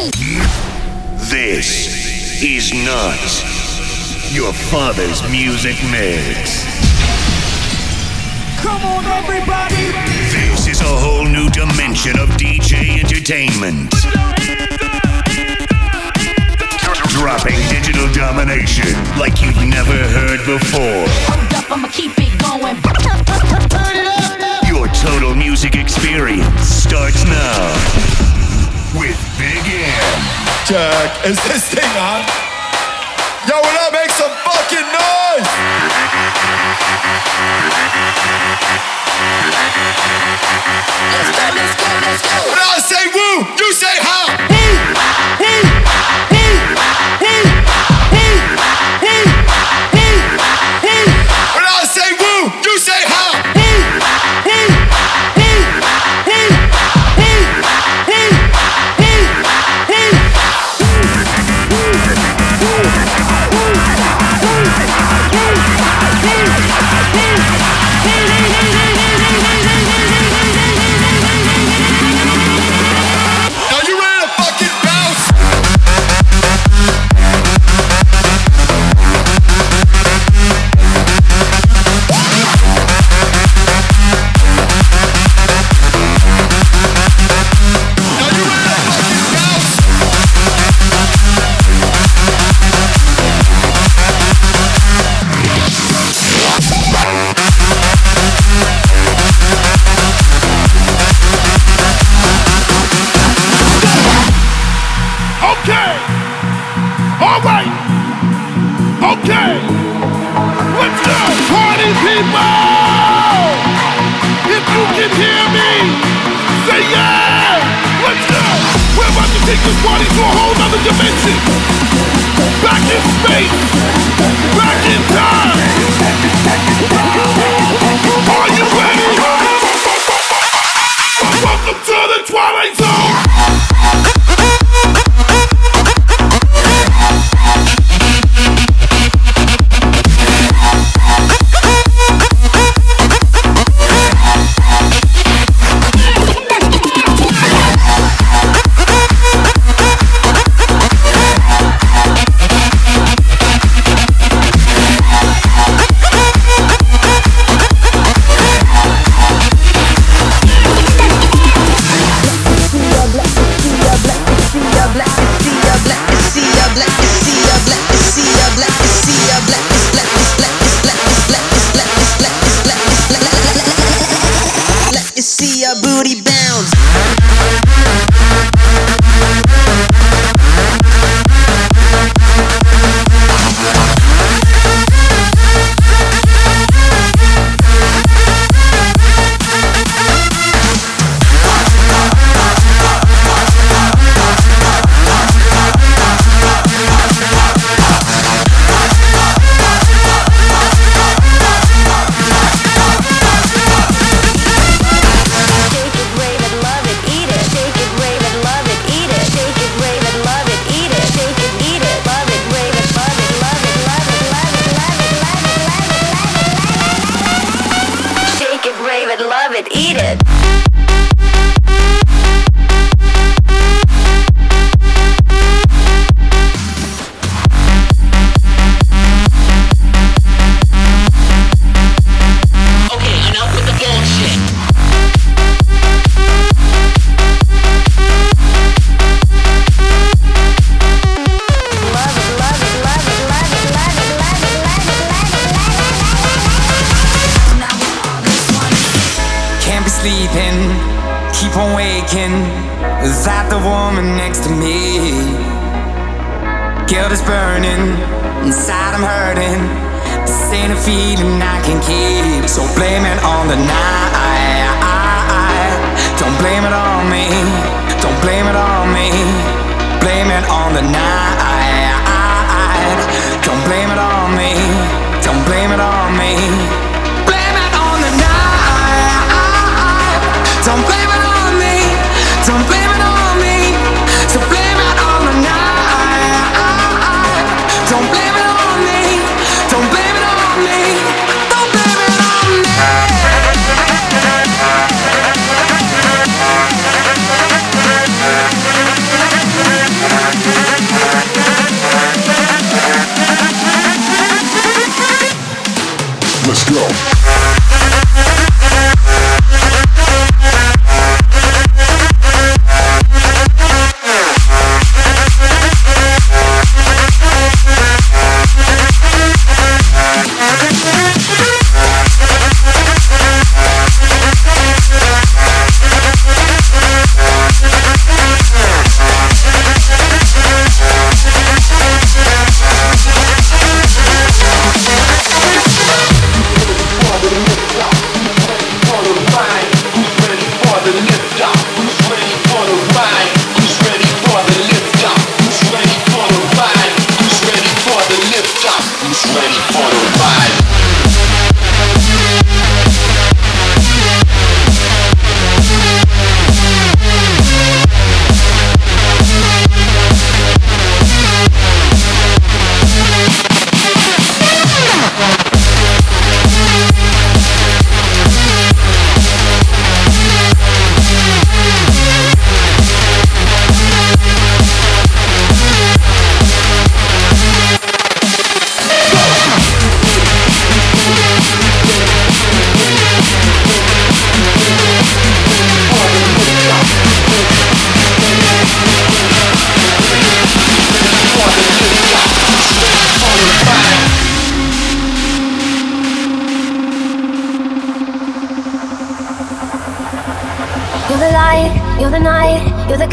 This is not your father's music mix. Come on, everybody! This is a whole new dimension of DJ entertainment. Dropping digital domination like you've never heard before. Hold up, I'ma keep it going. Your total music experience starts now with Big M. Jack, is this thing on? Yo, will I make some fucking noise? Let's go, let's go, let's go. When I say woo, you say how. Woo, woo.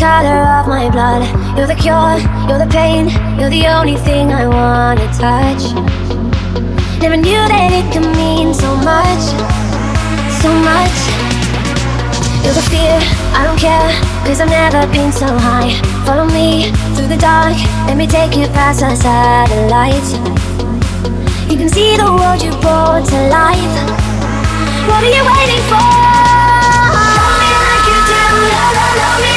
Color of my blood. You're the cure, you're the pain, you're the only thing I wanna touch. Never knew that it could mean so much, so much. You're the fear, I don't care, cause I've never been so high. Follow me through the dark, let me take you past the satellites. You can see the world you brought to life. What are you waiting for? Love me like you do, love, love, love me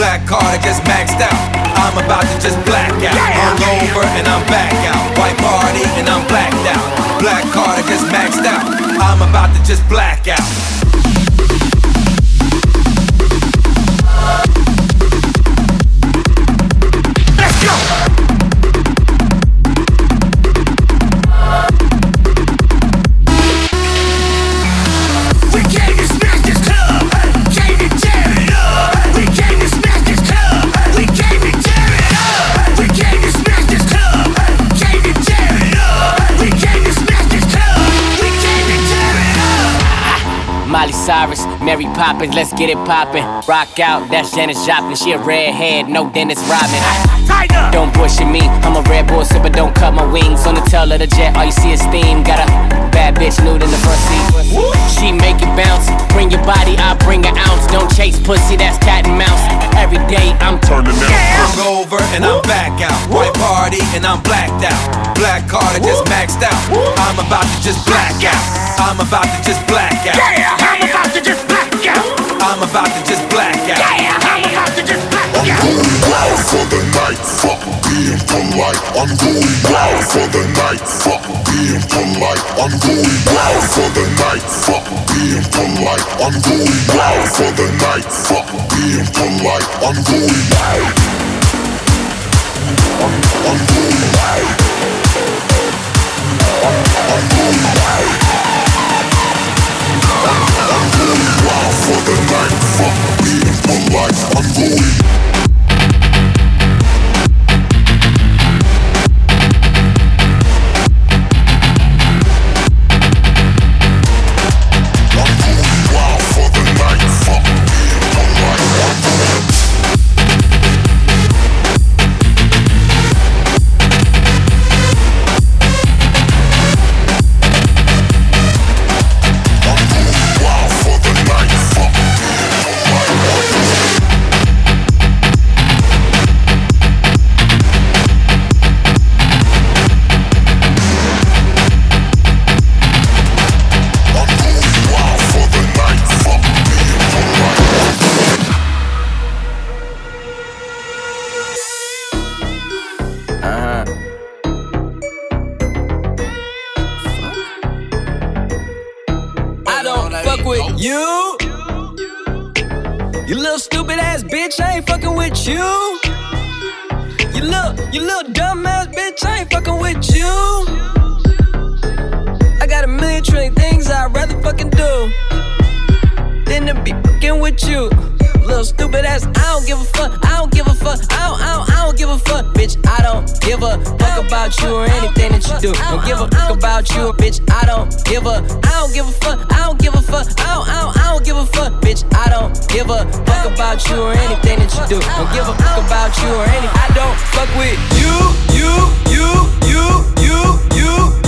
Black card I just maxed out. I'm about to just black out. Hungover and I'm back out. White party and I'm blacked out. Black card I just maxed out. I'm about to just black out. Mary Poppins, let's get it poppin'. Rock out, that's Janis Joplin. She a redhead, no Dennis Rodman. Tight. Don't bullshit me, I'm a red bull sipper, don't cut my wings. On the tail of the jet, all you see is steam. Got a bad bitch nude in the front seat. She make it bounce, bring your body, I bring an ounce. Don't chase pussy, that's cat and mouse. Every day I'm turning out. over and I'm back out. White party and I'm blacked out. Black card I just maxed out. I'm about to just black out. I'm about to just black out. Yeah, I'm about to just black out. I'm about to just black out. Yeah, polite. I'm going wild for the night, fuck being polite. I'm going wild for the night, fuck being polite. I'm going wild for the night, fuck being polite. I'm going wild. I'm, I'm going wild. I'm, I'm going wild. I'm, I'm going wild for the night, fuck being polite. I'm going with you. You little, you little dumb ass bitch, I ain't fucking with you. I got a million trillion things I'd rather fucking do than to be fucking with you. Little stupid ass, I don't give a fuck. I don't give a fuck. I don't, I don't, I don't give a fuck, bitch. I don't give a fuck about you or anything that you do. Don't give a fuck about you, bitch. I don't give a. I don't give a fuck. I don't give a fuck. I don't, I don't, I don't give a fuck, bitch. I don't give a fuck about you or anything that you do. Don't give a fuck about you or any. I don't fuck with you, you, you, you, you, you.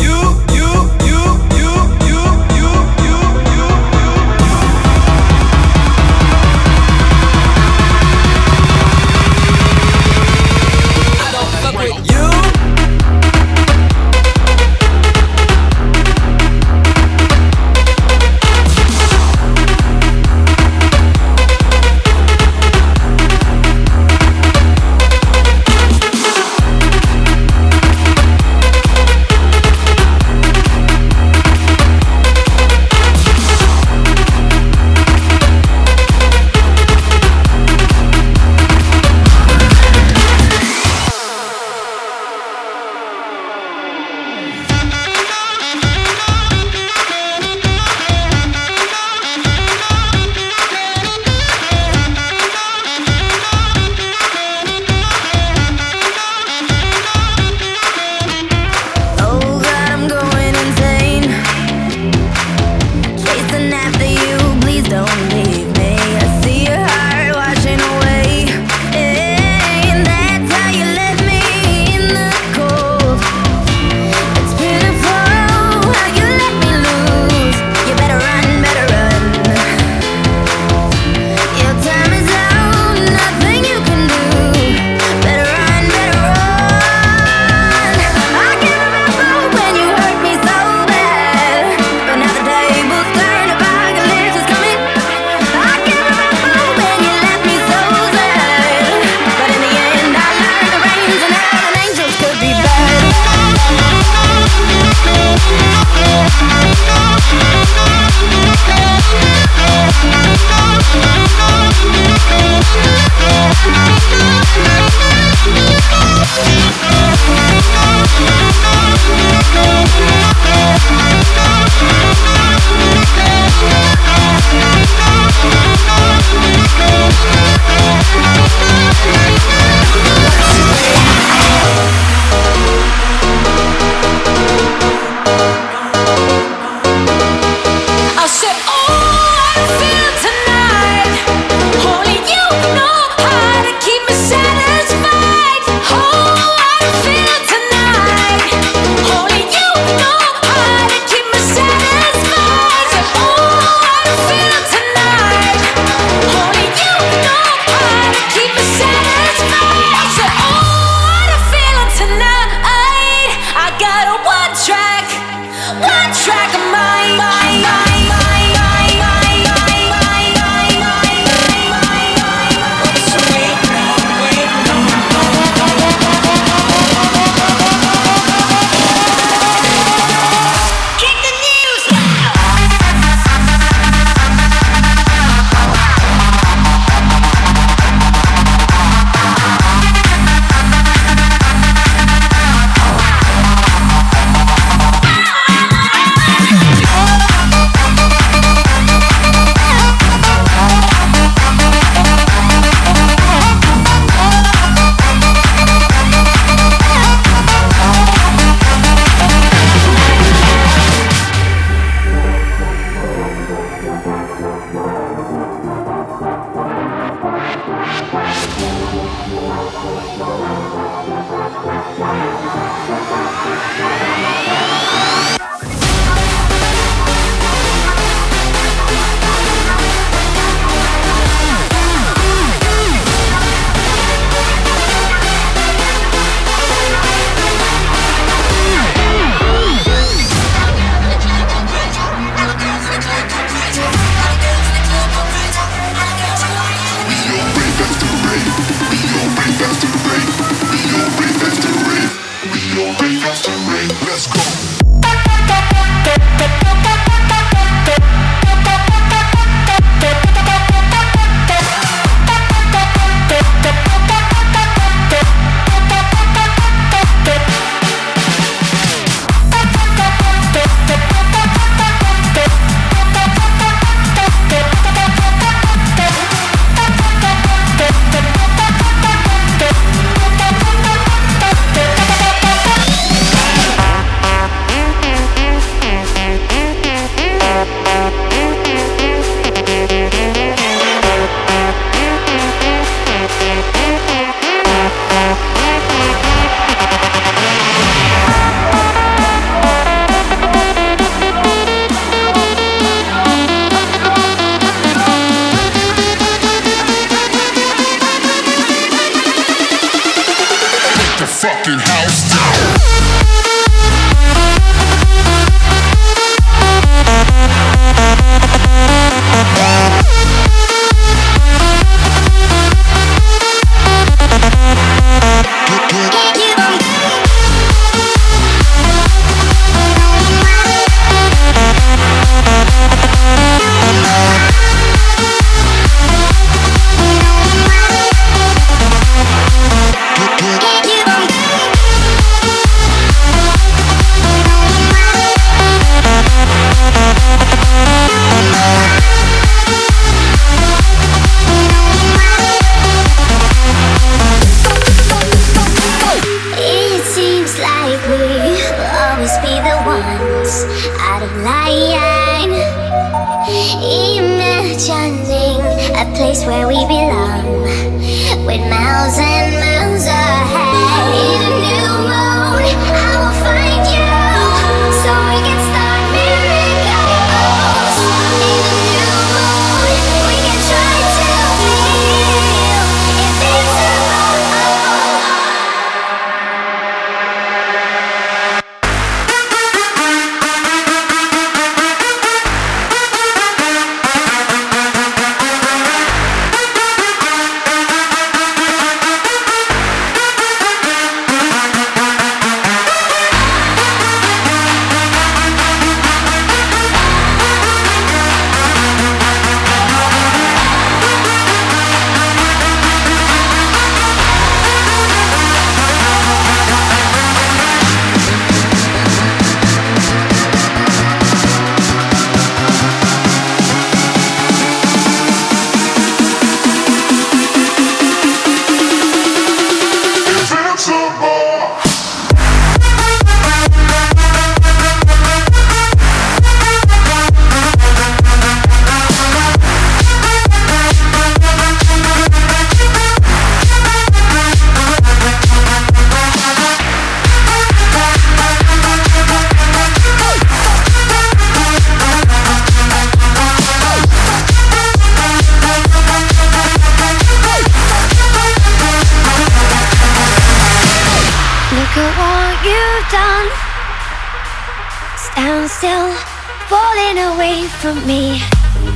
me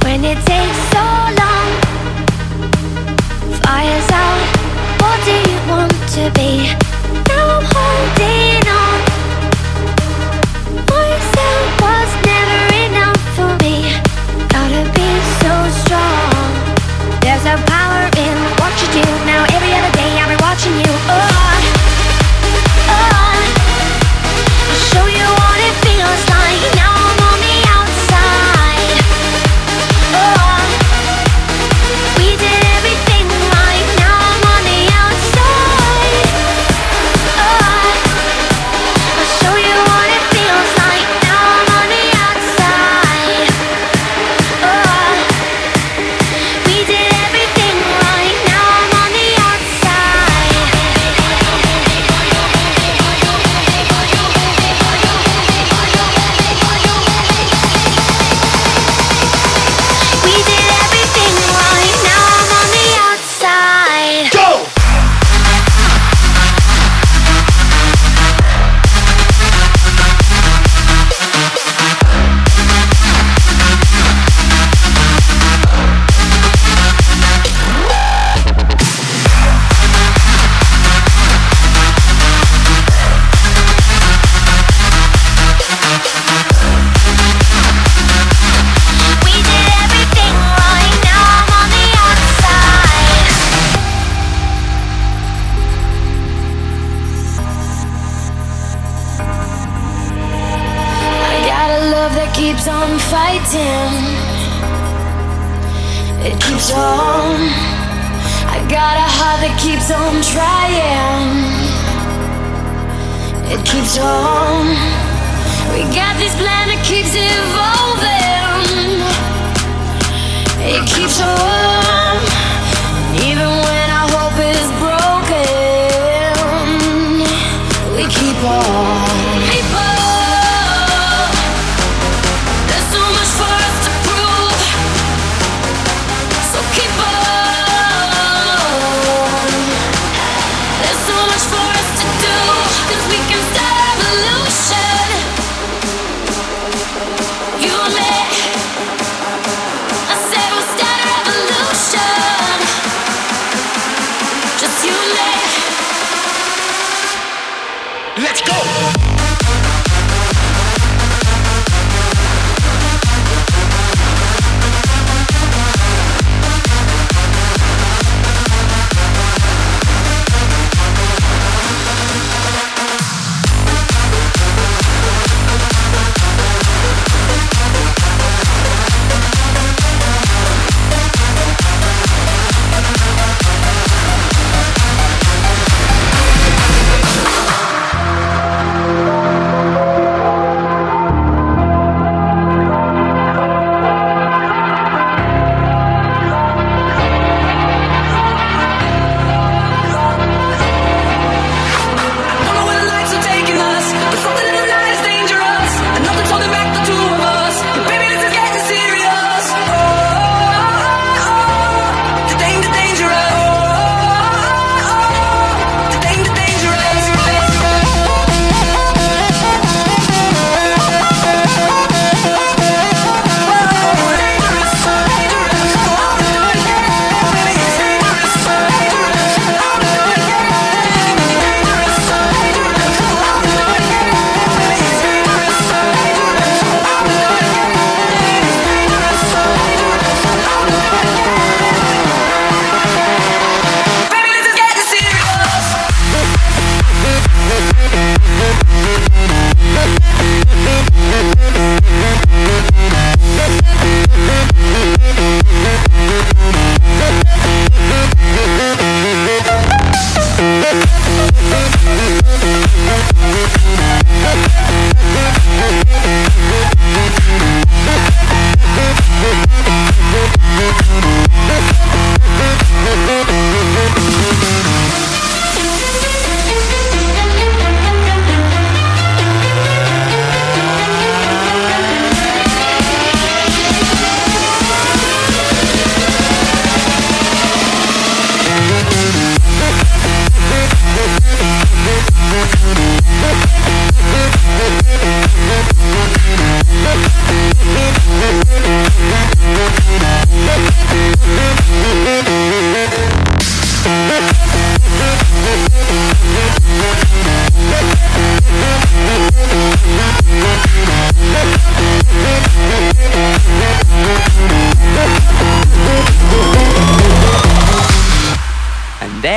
when it takes so long. Fires out, what do you want to be?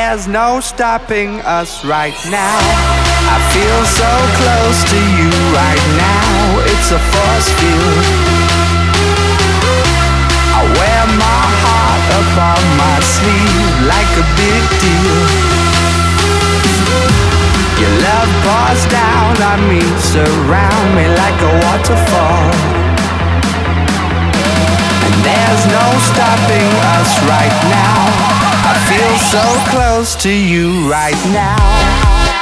There's no stopping us right now. I feel so close to you right now. It's a force field. I wear my heart up on my sleeve like a big deal. Your love pours down on me, surround me like a waterfall. And there's no stopping us right now. Feel so close to you right now.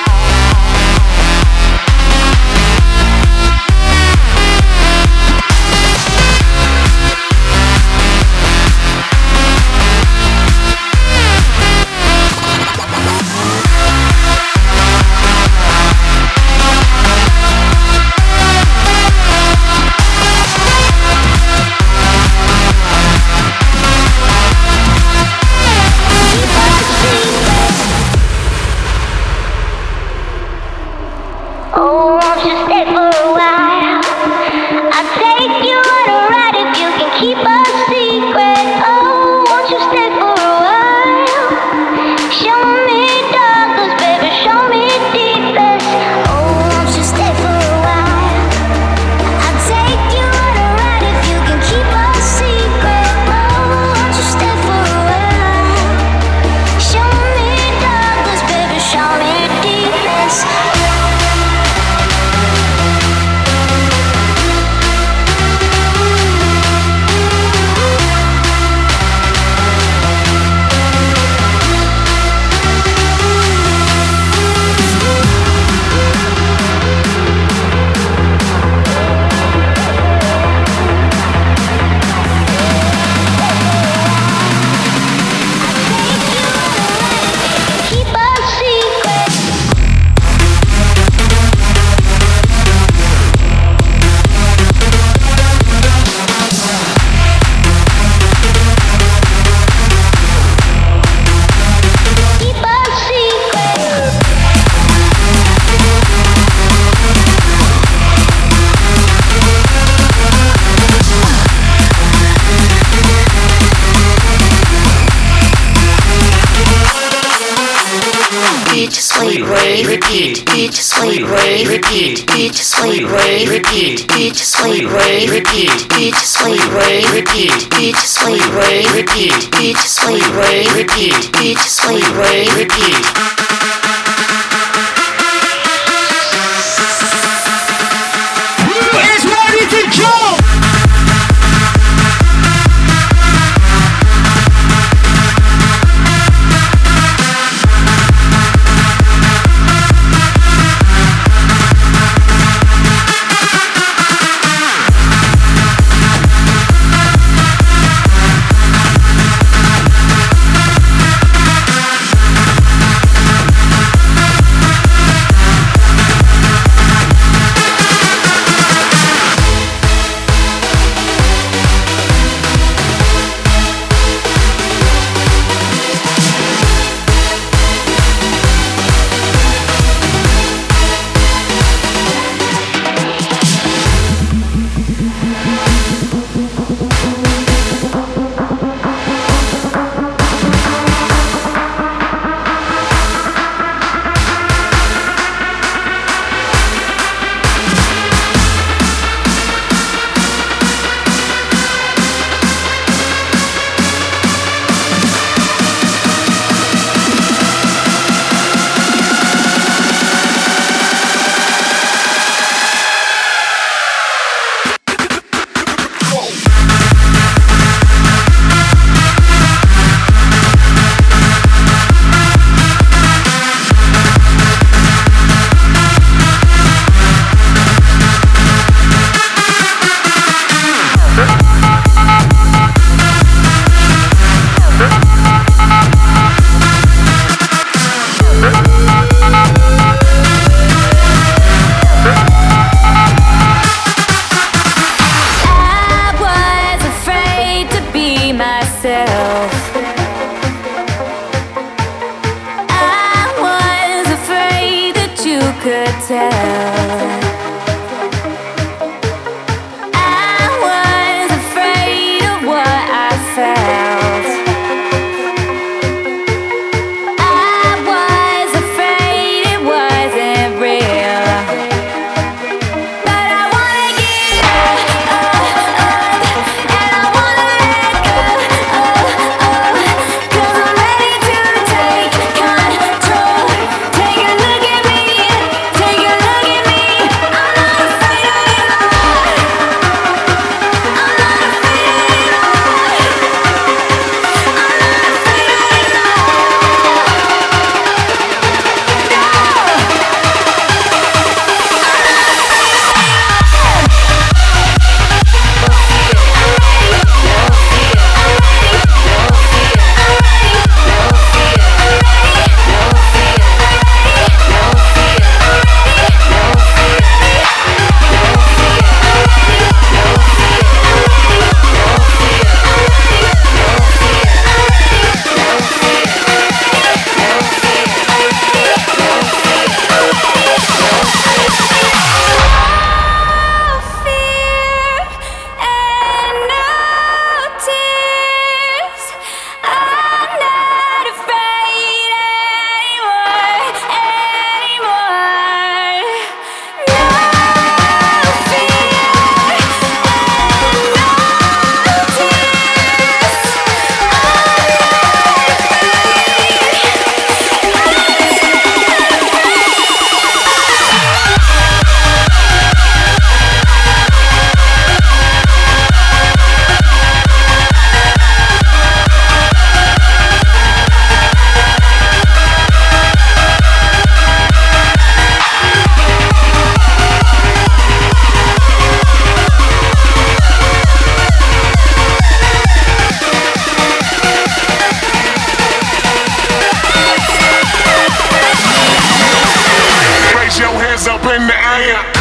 in the air.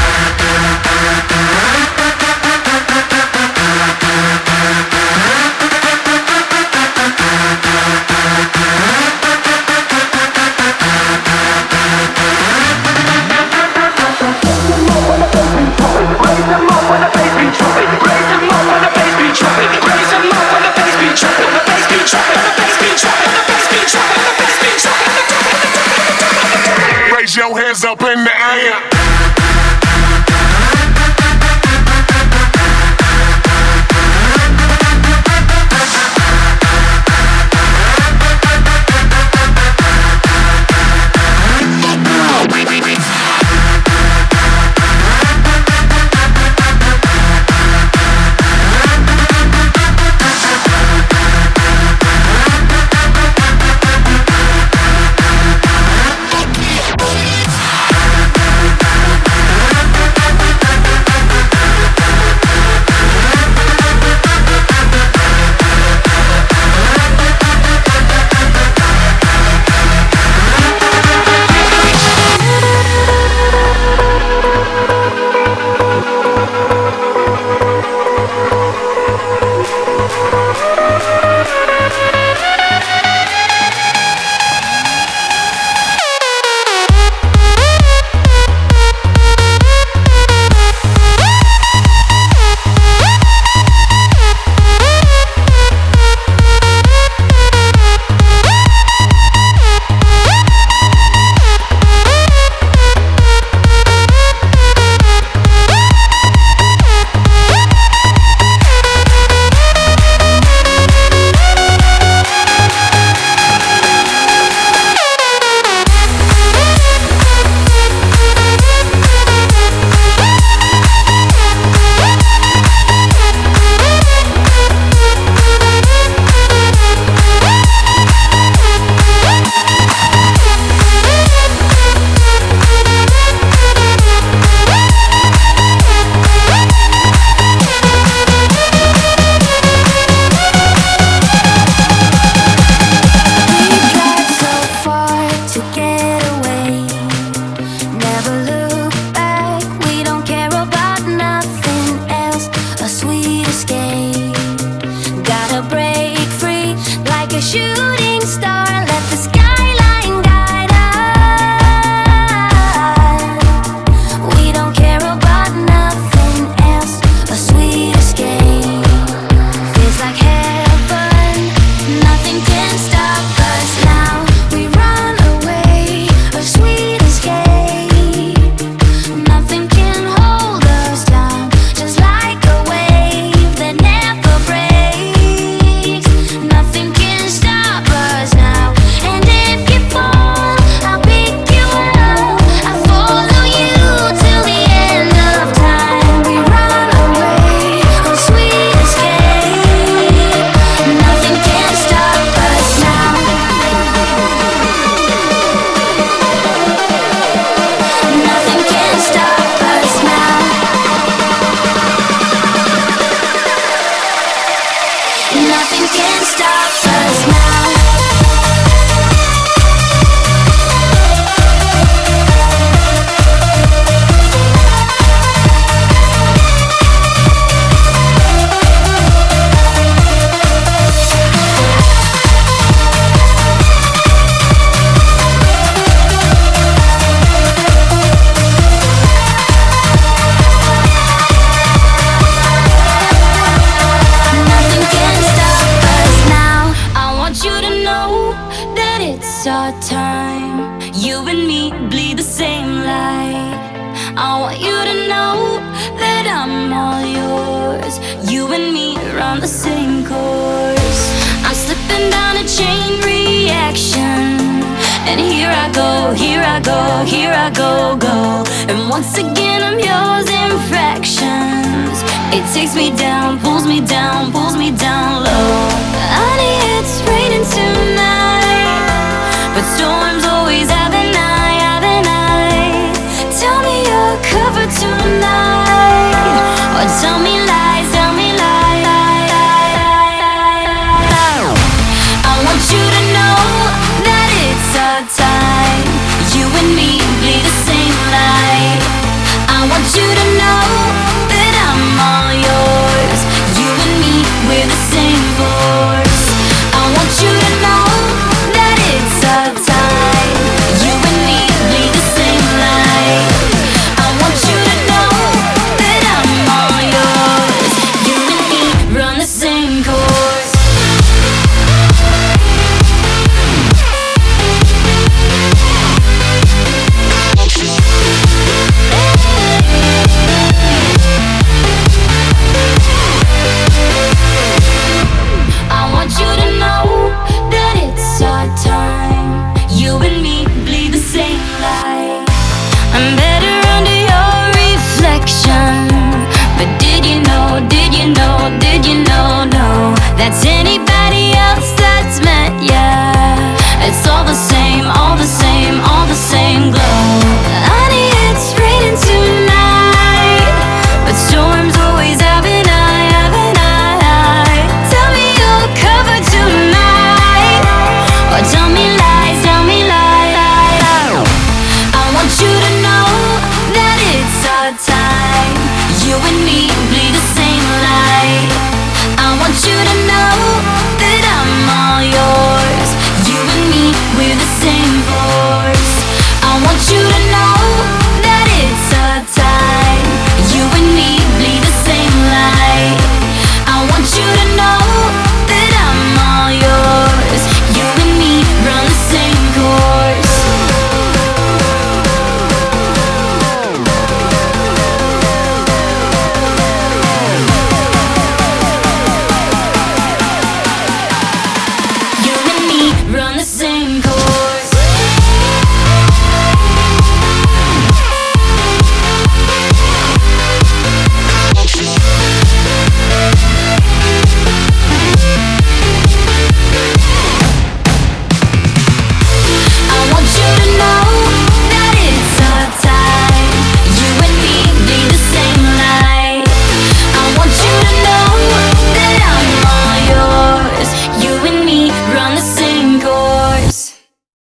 Raise your hands up in the air.